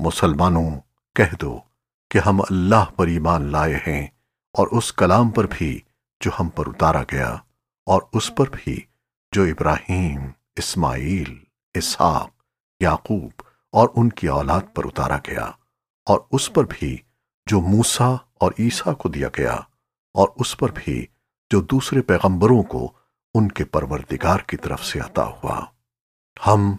मुसलमानों, कह दो कि हम अल्लाह पर ईमान लाए हैं और उस कलाम पर भी जो हम पर उतारा गया और उस पर भी जो इब्राहिम इस्माइल इसहाक, याकूब और उनकी औलाद पर उतारा गया और उस पर भी जो मूसा और ईसा को दिया गया और उस पर भी जो दूसरे पैगंबरों को उनके परवरदिगार की तरफ़ से आता हुआ। हम